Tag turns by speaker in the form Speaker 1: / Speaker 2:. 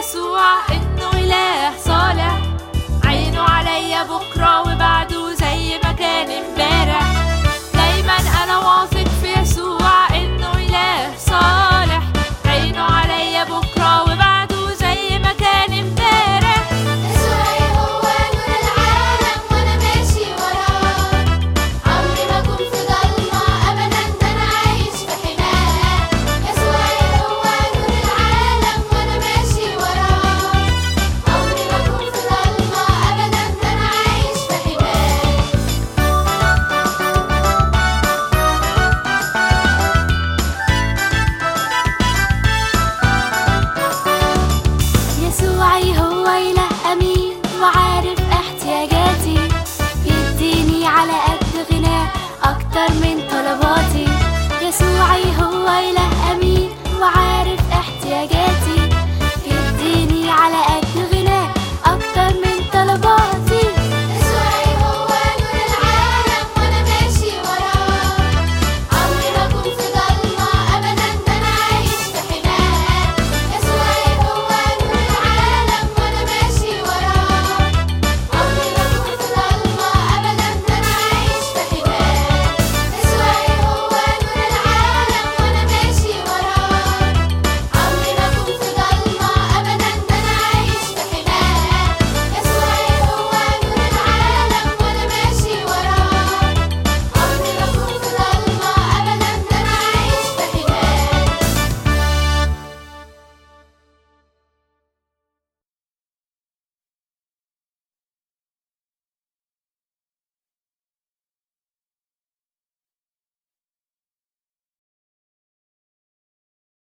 Speaker 1: يسوع